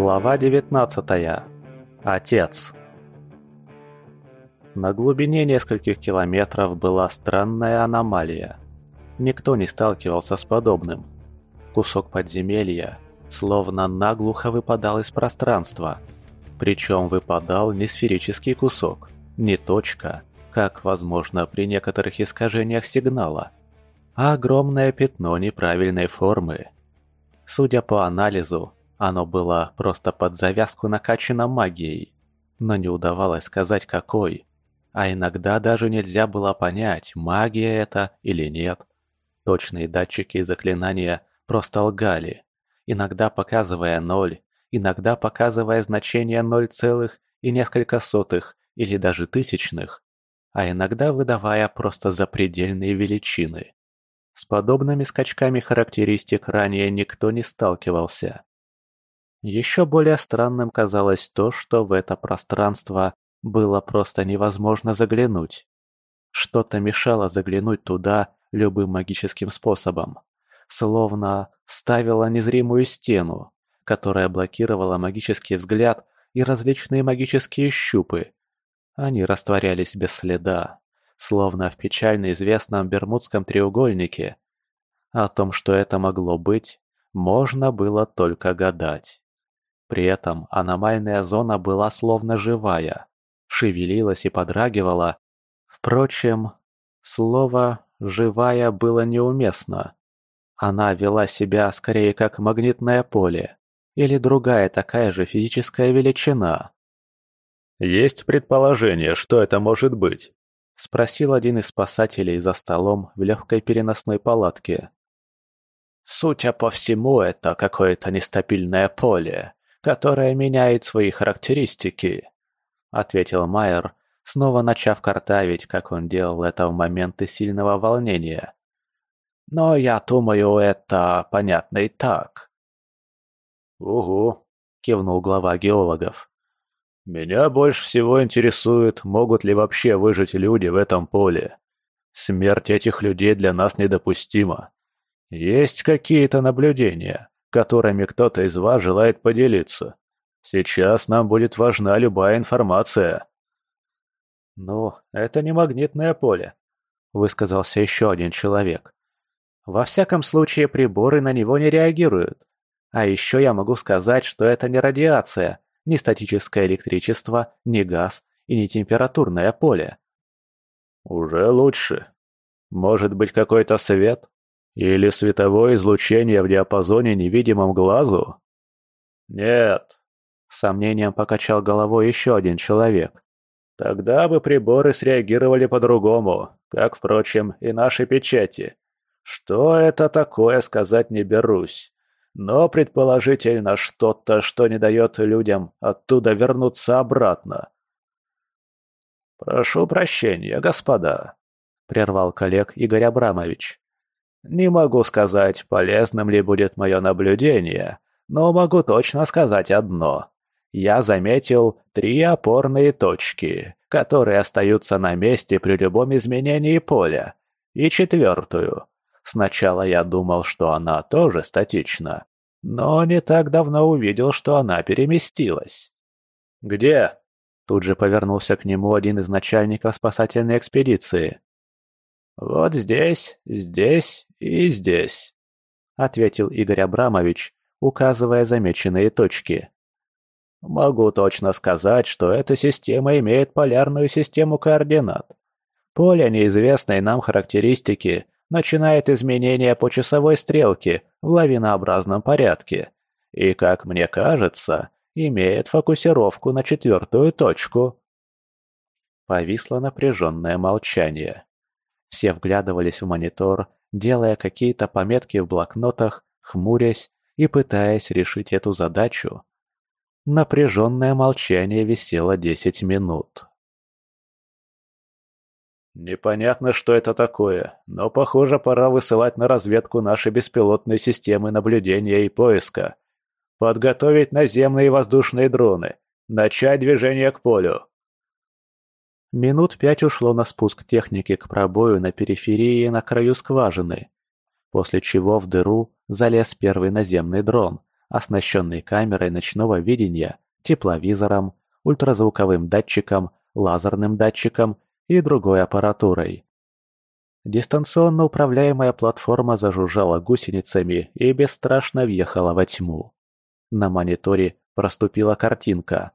Глава 19. Отец. На глубине нескольких километров была странная аномалия. Никто не сталкивался с подобным. Кусок подземелья словно наглухо выпадал из пространства. Причем выпадал не сферический кусок, не точка, как возможно при некоторых искажениях сигнала, а огромное пятно неправильной формы. Судя по анализу, оно было просто под завязку накачано магией, но не удавалось сказать какой. А иногда даже нельзя было понять, магия это или нет. Точные датчики заклинания просто лгали, иногда показывая ноль, иногда показывая значение ноль целых и несколько сотых или даже тысячных, а иногда выдавая просто запредельные величины. С подобными скачками характеристик ранее никто не сталкивался. Еще более странным казалось то, что в это пространство было просто невозможно заглянуть. Что-то мешало заглянуть туда любым магическим способом. Словно ставило незримую стену, которая блокировала магический взгляд и различные магические щупы. Они растворялись без следа, словно в печально известном Бермудском треугольнике. О том, что это могло быть, можно было только гадать. При этом аномальная зона была словно живая, шевелилась и подрагивала. Впрочем, слово «живая» было неуместно. Она вела себя скорее как магнитное поле или другая такая же физическая величина. «Есть предположение, что это может быть?» – спросил один из спасателей за столом в легкой переносной палатке. «Судя по всему, это какое-то нестабильное поле», которая меняет свои характеристики», — ответил Майер, снова начав картавить, как он делал это в моменты сильного волнения. «Но я думаю, это понятно и так». «Угу», — кивнул глава геологов. «Меня больше всего интересует, могут ли вообще выжить люди в этом поле. Смерть этих людей для нас недопустима. Есть какие-то наблюдения?» Которыми кто-то из вас желает поделиться. Сейчас нам будет важна любая информация». «Ну, это не магнитное поле», — высказался еще один человек. «Во всяком случае, приборы на него не реагируют. А еще я могу сказать, что это не радиация, не статическое электричество, не газ и не температурное поле». «Уже лучше. Может быть, какой-то свет?» Или световое излучение в диапазоне невидимом глазу? Нет. Сомнением покачал головой еще один человек. Тогда бы приборы среагировали по-другому, как, впрочем, и наши печати. Что это такое, сказать не берусь. Но предположительно что-то, что не дает людям оттуда вернуться обратно. «Прошу прощения, господа», — прервал коллег Игорь Абрамович. Не могу сказать, полезным ли будет мое наблюдение, но могу точно сказать одно. Я заметил три опорные точки, которые остаются на месте при любом изменении поля, и четвертую. Сначала я думал, что она тоже статична, но не так давно увидел, что она переместилась. «Где?» Тут же повернулся к нему один из начальников спасательной экспедиции. «Вот здесь, здесь и здесь», — ответил Игорь Абрамович, указывая замеченные точки. «Могу точно сказать, что эта система имеет полярную систему координат. Поле неизвестной нам характеристики начинает изменения по часовой стрелке в лавинообразном порядке и, как мне кажется, имеет фокусировку на четвертую точку». Повисло напряженное молчание. Все вглядывались в монитор, делая какие-то пометки в блокнотах, хмурясь и пытаясь решить эту задачу. Напряженное молчание висело десять минут. «Непонятно, что это такое, но, похоже, пора высылать на разведку наши беспилотные системы наблюдения и поиска. Подготовить наземные и воздушные дроны. Начать движение к полю. Минут пять ушло на спуск техники к пробою на периферии на краю скважины, после чего в дыру залез первый наземный дрон, оснащенный камерой ночного видения, тепловизором, ультразвуковым датчиком, лазерным датчиком и другой аппаратурой. Дистанционно управляемая платформа зажужжала гусеницами и бесстрашно въехала во тьму. На мониторе проступила картинка.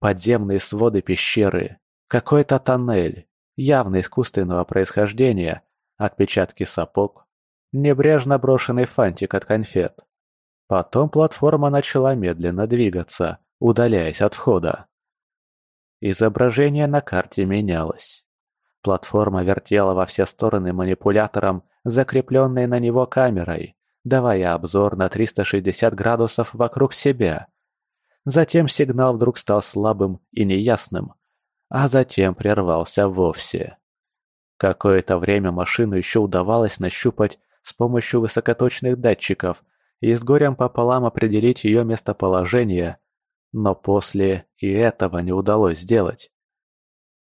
Подземные своды пещеры, какой-то тоннель, явно искусственного происхождения, отпечатки сапог, небрежно брошенный фантик от конфет. Потом платформа начала медленно двигаться, удаляясь от входа. Изображение на карте менялось. Платформа вертела во все стороны манипулятором, закрепленной на него камерой, давая обзор на 360 градусов вокруг себя. Затем сигнал вдруг стал слабым и неясным, а затем прервался вовсе. Какое-то время машину еще удавалось нащупать с помощью высокоточных датчиков и с горем пополам определить ее местоположение, но после и этого не удалось сделать.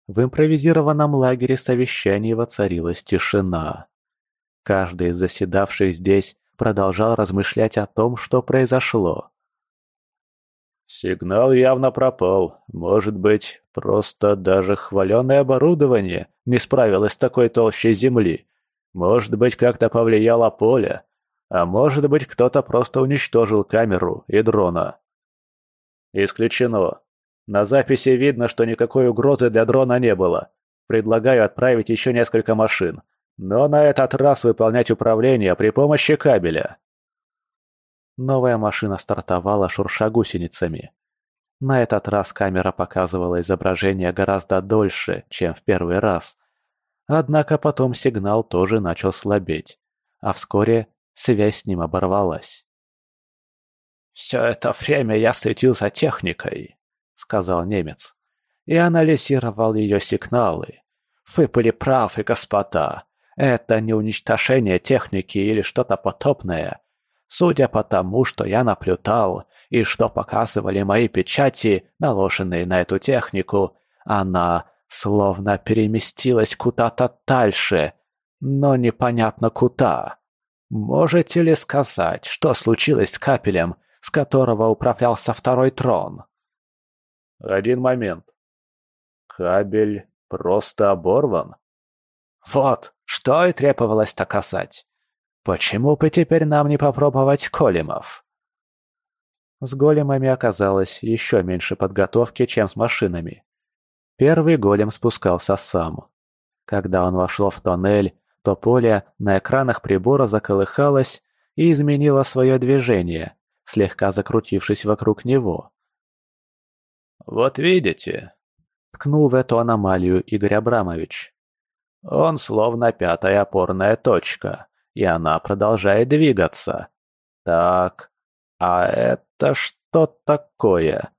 В импровизированном лагере совещаний воцарилась тишина. Каждый из заседавших здесь продолжал размышлять о том, что произошло. «Сигнал явно пропал. Может быть, просто даже хваленное оборудование не справилось с такой толщей земли. Может быть, как-то повлияло поле. А может быть, кто-то просто уничтожил камеру и дрона». «Исключено. На записи видно, что никакой угрозы для дрона не было. Предлагаю отправить еще несколько машин, но на этот раз выполнять управление при помощи кабеля. Новая машина стартовала, шурша гусеницами. На этот раз камера показывала изображение гораздо дольше, чем в первый раз. Однако потом сигнал тоже начал слабеть, а вскоре связь с ним оборвалась. «Все это время я следил за техникой», — сказал немец, — «и анализировал ее сигналы. Вы были правы, господа. Это не уничтожение техники или что-то потопное. Судя по тому, что я наблюдал и что показывали мои печати, наложенные на эту технику, она словно переместилась куда-то дальше, но непонятно куда. Можете ли сказать, что случилось с капелем, с которого управлялся второй трон? Один момент. Кабель просто оборван? Вот, что и требовалось доказать. Почему бы теперь нам не попробовать големов? С големами оказалось еще меньше подготовки, чем с машинами. Первый голем спускался сам. Когда он вошел в тоннель, то поле на экранах прибора заколыхалось и изменило свое движение, слегка закрутившись вокруг него. «Вот видите», — ткнул в эту аномалию Игорь Абрамович. Он словно пятая опорная точка, и она продолжает двигаться. Так, а это что такое?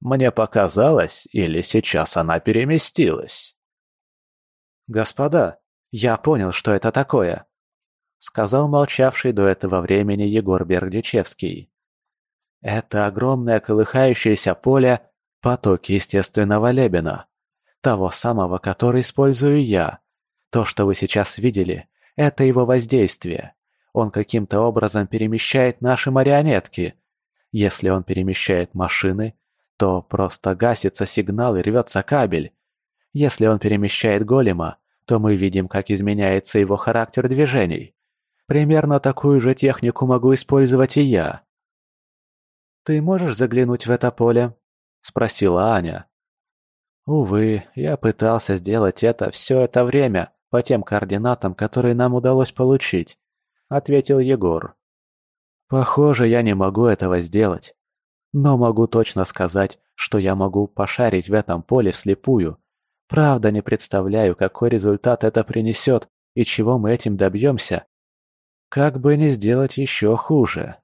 Мне показалось, или сейчас она переместилась? «Господа, я понял, что это такое», — сказал молчавший до этого времени Егор Бердичевский. «Это огромное колыхающееся поле — поток естественного лебена, того самого, который использую я, то, что вы сейчас видели, это его воздействие. Он каким-то образом перемещает наши марионетки. Если он перемещает машины, то просто гасится сигнал и рвется кабель. Если он перемещает голема, то мы видим, как изменяется его характер движений. Примерно такую же технику могу использовать и я. «Ты можешь заглянуть в это поле?» – спросила Аня. Увы, я пытался сделать это все это время, по тем координатам, которые нам удалось получить», — ответил Егор. «Похоже, я не могу этого сделать. Но могу точно сказать, что я могу пошарить в этом поле слепую. Правда, не представляю, какой результат это принесет и чего мы этим добьемся. Как бы не сделать еще хуже».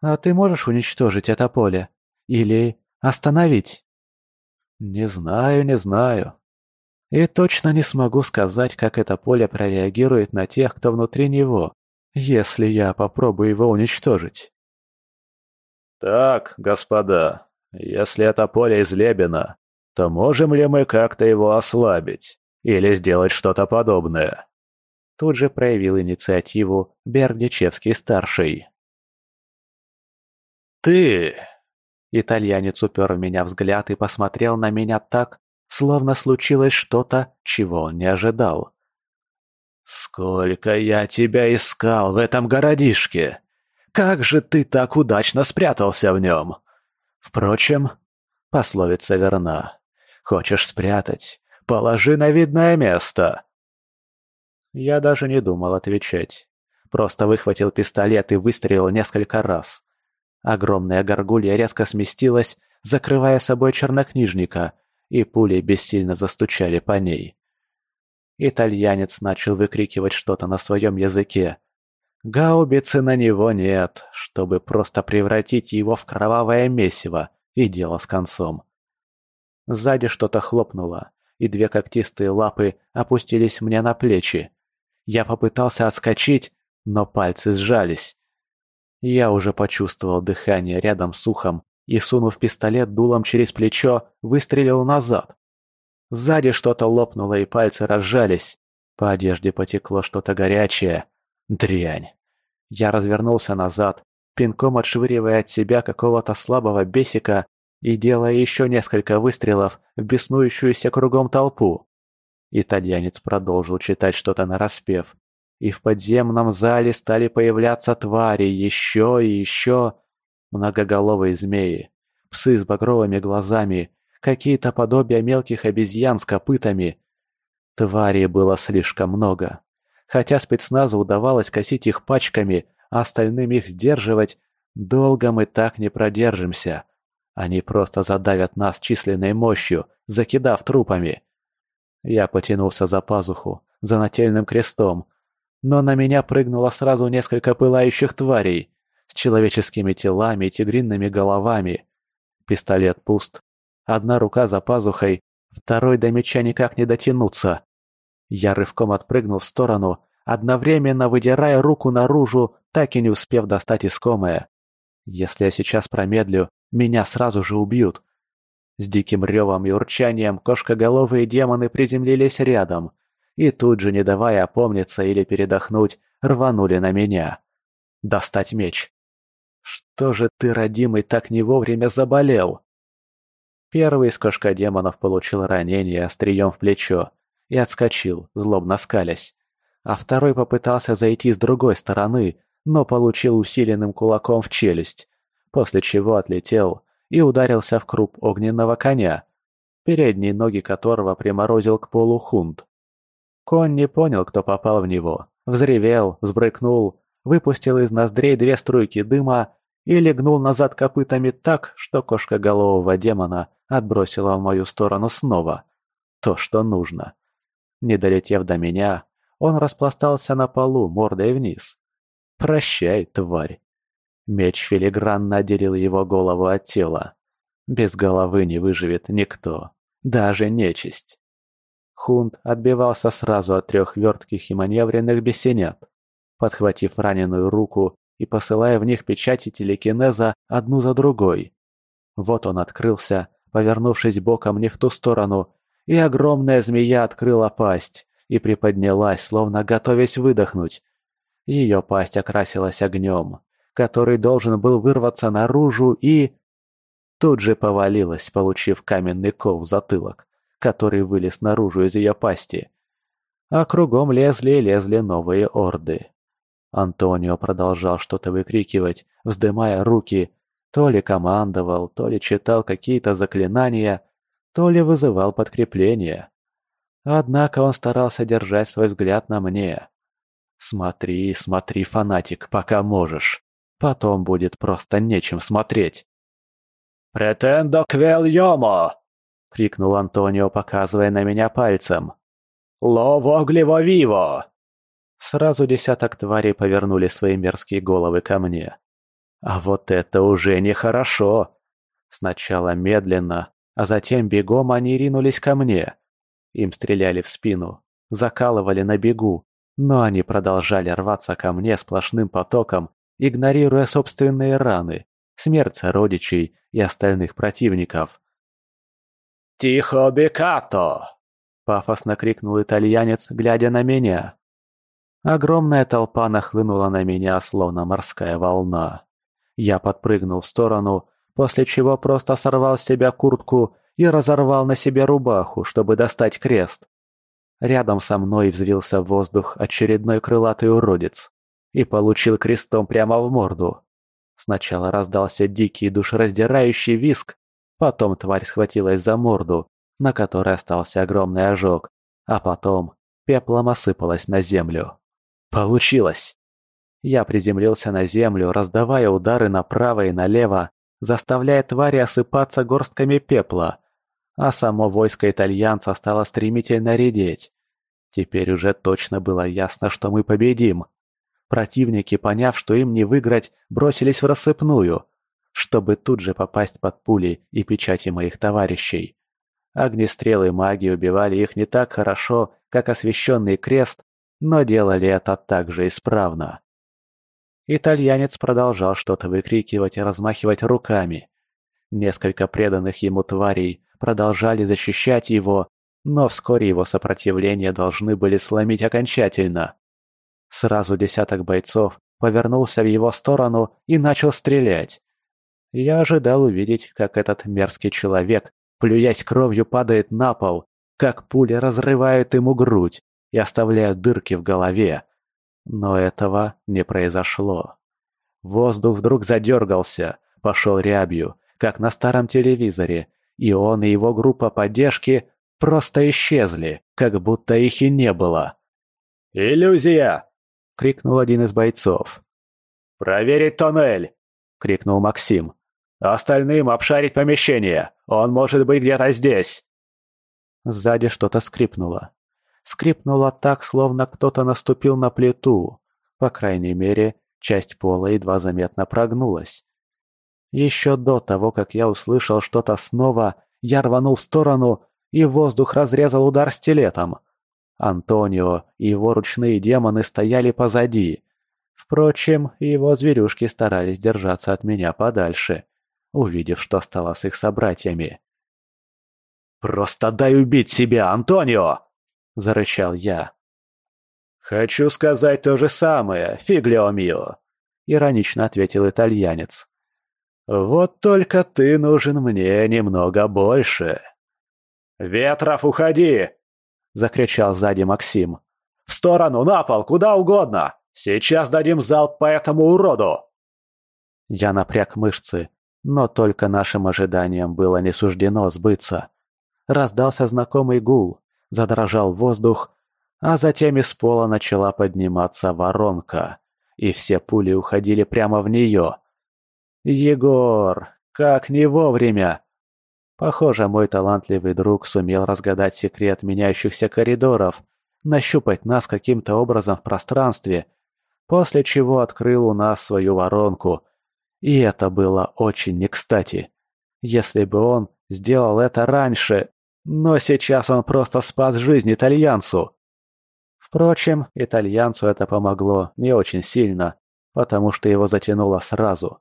«А ты можешь уничтожить это поле? Или остановить?» «Не знаю, не знаю», и точно не смогу сказать, как это поле прореагирует на тех, кто внутри него, если я попробую его уничтожить. Так, господа, если это поле из Лебена, то можем ли мы как-то его ослабить или сделать что-то подобное? Тут же проявил инициативу Бердичевский-старший. «Ты...» Итальянец упер в меня взгляд и посмотрел на меня так, словно случилось что-то, чего он не ожидал. «Сколько я тебя искал в этом городишке! Как же ты так удачно спрятался в нем! Впрочем, пословица верна. Хочешь спрятать? Положи на видное место!» Я даже не думал отвечать. Просто выхватил пистолет и выстрелил несколько раз. Огромная горгулья резко сместилась, закрывая собой чернокнижника, и пули бессильно застучали по ней. Итальянец начал выкрикивать что-то на своем языке. Гаубицы на него нет, чтобы просто превратить его в кровавое месиво, и дело с концом. Сзади что-то хлопнуло, и две когтистые лапы опустились мне на плечи. Я попытался отскочить, но пальцы сжались. Я уже почувствовал дыхание рядом с ухом и, сунув пистолет дулом через плечо, выстрелил назад. Сзади что-то лопнуло и пальцы разжались. По одежде потекло что-то горячее. Дрянь. Я развернулся назад, пинком отшвыривая от себя какого-то слабого бесика и делая еще несколько выстрелов в беснующуюся кругом толпу. Итальянец продолжил читать что-то нараспев, и в подземном зале стали появляться твари еще и еще. Многоголовые змеи, псы с багровыми глазами, какие-то подобия мелких обезьян с копытами. Тварей было слишком много. Хотя спецназу удавалось косить их пачками, а остальным их сдерживать, долго мы так не продержимся. Они просто задавят нас численной мощью, закидав трупами. Я потянулся за пазуху, за нательным крестом, но на меня прыгнуло сразу несколько пылающих тварей с человеческими телами и тигринными головами. Пистолет пуст. Одна рука за пазухой, второй до меча никак не дотянуться. Я рывком отпрыгнул в сторону, одновременно выдирая руку наружу, так и не успев достать искомое. Если я сейчас промедлю, меня сразу же убьют. С диким ревом и урчанием кошкоголовые демоны приземлились рядом и тут же, не давая опомниться или передохнуть, рванули на меня. Достать меч. Что же ты, родимый, так не вовремя заболел? Первый из кошкодемонов получил ранение острием в плечо и отскочил, злобно скалясь. А второй попытался зайти с другой стороны, но получил усиленным кулаком в челюсть, после чего отлетел и ударился в круп огненного коня, передние ноги которого приморозил к полу хунт. Конь не понял, кто попал в него, взревел, взбрыкнул, выпустил из ноздрей две струйки дыма и легнул назад копытами так, что кошка голового демона отбросила в мою сторону снова. То, что нужно. Не долетев до меня, он распластался на полу мордой вниз. «Прощай, тварь!» Меч филигранно отделил его голову от тела. Без головы не выживет никто, даже нечисть. Хунт отбивался сразу от трех вертких и маневренных бесенят, подхватив раненую руку и посылая в них печати телекинеза одну за другой. Вот он открылся, повернувшись боком не в ту сторону, и огромная змея открыла пасть и приподнялась, словно готовясь выдохнуть. Ее пасть окрасилась огнем, который должен был вырваться наружу и... Тут же повалилась, получив каменный кол в затылок, который вылез наружу из ее пасти. А кругом лезли и лезли новые орды. Антонио продолжал что-то выкрикивать, вздымая руки, то ли командовал, то ли читал какие-то заклинания, то ли вызывал подкрепление. Однако он старался держать свой взгляд на мне. «Смотри, смотри, фанатик, пока можешь. Потом будет просто нечем смотреть». «Претендо квел йомо!» — крикнул Антонио, показывая на меня пальцем. «Лово гливо виво!» Сразу десяток тварей повернули свои мерзкие головы ко мне. А вот это уже нехорошо. Сначала медленно, а затем бегом они ринулись ко мне. Им стреляли в спину, закалывали на бегу, но они продолжали рваться ко мне сплошным потоком, игнорируя собственные раны, смерть сородичей и остальных противников. «Тихо, Бекато!» — пафосно крикнул итальянец, глядя на меня. Огромная толпа нахлынула на меня, словно морская волна. Я подпрыгнул в сторону, после чего просто сорвал с себя куртку и разорвал на себе рубаху, чтобы достать крест. Рядом со мной взвился в воздух очередной крылатый уродец и получил крестом прямо в морду. Сначала раздался дикий душераздирающий виск, потом тварь схватилась за морду, на которой остался огромный ожог, а потом пеплом осыпалась на землю. Получилось! Я приземлился на землю, раздавая удары направо и налево, заставляя твари осыпаться горстками пепла, а само войско итальянца стало стремительно редеть. Теперь уже точно было ясно, что мы победим. Противники, поняв, что им не выиграть, бросились в рассыпную, чтобы тут же попасть под пули и печати моих товарищей. Огнестрелы магии убивали их не так хорошо, как освещенный крест, но делали это так же исправно. Итальянец продолжал что-то выкрикивать и размахивать руками. Несколько преданных ему тварей продолжали защищать его, но вскоре его сопротивление должны были сломить окончательно. Сразу десяток бойцов повернулся в его сторону и начал стрелять. Я ожидал увидеть, как этот мерзкий человек плюясь кровью, падает на пол, как пули разрывают ему грудь и оставляют дырки в голове. Но этого не произошло. Воздух вдруг задергался, пошел рябью, как на старом телевизоре, и он и его группа поддержки просто исчезли, как будто их и не было. «Иллюзия!» — крикнул один из бойцов. «Проверить тоннель!» — крикнул Максим. Остальным обшарить помещение. Он может быть где-то здесь. Сзади что-то скрипнуло. Скрипнуло так, словно кто-то наступил на плиту. По крайней мере, часть пола едва заметно прогнулась. Еще до того, как я услышал что-то снова, я рванул в сторону, и воздух разрезал удар стилетом. Антонио и его ручные демоны стояли позади. Впрочем, его зверюшки старались держаться от меня подальше увидев, что стало с их собратьями. «Просто дай убить себя, Антонио!» – зарычал я. «Хочу сказать то же самое, фиглио мио», – иронично ответил итальянец. «Вот только ты нужен мне немного больше». «Ветров, уходи!» – закричал сзади Максим. «В сторону, на пол, куда угодно! Сейчас дадим залп по этому уроду!» Я напряг мышцы, но только нашим ожиданиям было не суждено сбыться. Раздался знакомый гул, задрожал воздух, а затем из пола начала подниматься воронка, и все пули уходили прямо в нее. «Егор, как не вовремя!» Похоже, мой талантливый друг сумел разгадать секрет меняющихся коридоров, нащупать нас каким-то образом в пространстве, после чего открыл у нас свою воронку – и это было очень не кстати. Если бы он сделал это раньше, но сейчас он просто спас жизнь итальянцу. Впрочем, итальянцу это помогло не очень сильно, потому что его затянуло сразу.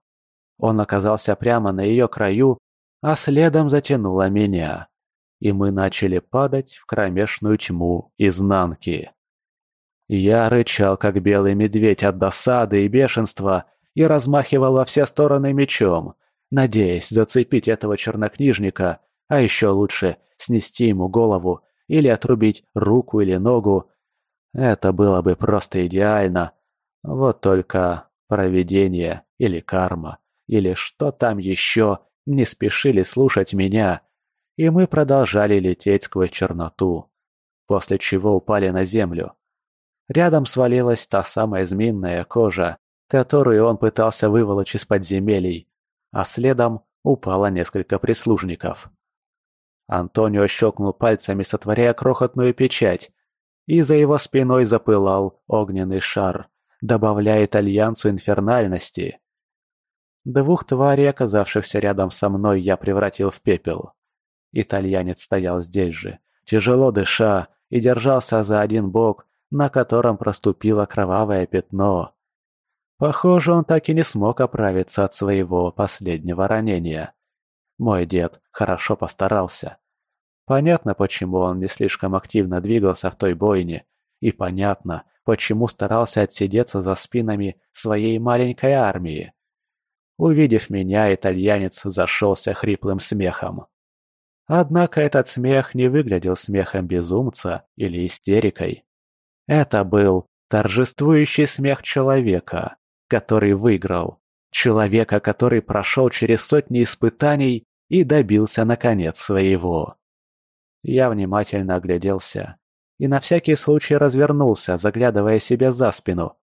Он оказался прямо на ее краю, а следом затянуло меня. И мы начали падать в кромешную тьму изнанки. Я рычал, как белый медведь от досады и бешенства, и размахивал во все стороны мечом, надеясь зацепить этого чернокнижника, а еще лучше снести ему голову или отрубить руку или ногу. Это было бы просто идеально. Вот только провидение или карма, или что там еще, не спешили слушать меня, и мы продолжали лететь сквозь черноту, после чего упали на землю. Рядом свалилась та самая змеиная кожа, которую он пытался выволочь из подземелий, а следом упало несколько прислужников. Антонио щелкнул пальцами, сотворяя крохотную печать, и за его спиной запылал огненный шар, добавляя итальянцу инфернальности. Двух тварей, оказавшихся рядом со мной, я превратил в пепел. Итальянец стоял здесь же, тяжело дыша, и держался за один бок, на котором проступило кровавое пятно. Похоже, он так и не смог оправиться от своего последнего ранения. Мой дед хорошо постарался. Понятно, почему он не слишком активно двигался в той бойне, и понятно, почему старался отсидеться за спинами своей маленькой армии. Увидев меня, итальянец зашелся хриплым смехом. Однако этот смех не выглядел смехом безумца или истерикой. Это был торжествующий смех человека, который выиграл. Человека, который прошел через сотни испытаний и добился наконец своего. Я внимательно огляделся и на всякий случай развернулся, заглядывая себе за спину.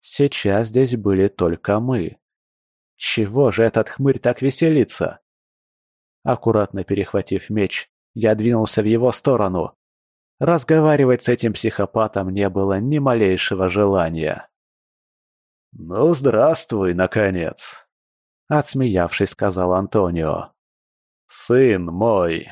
Сейчас здесь были только мы. Чего же этот хмырь так веселится? Аккуратно перехватив меч, я двинулся в его сторону. Разговаривать с этим психопатом не было ни малейшего желания. «Ну, здравствуй, наконец!» Отсмеявшись, сказал Антонио. «Сын мой!»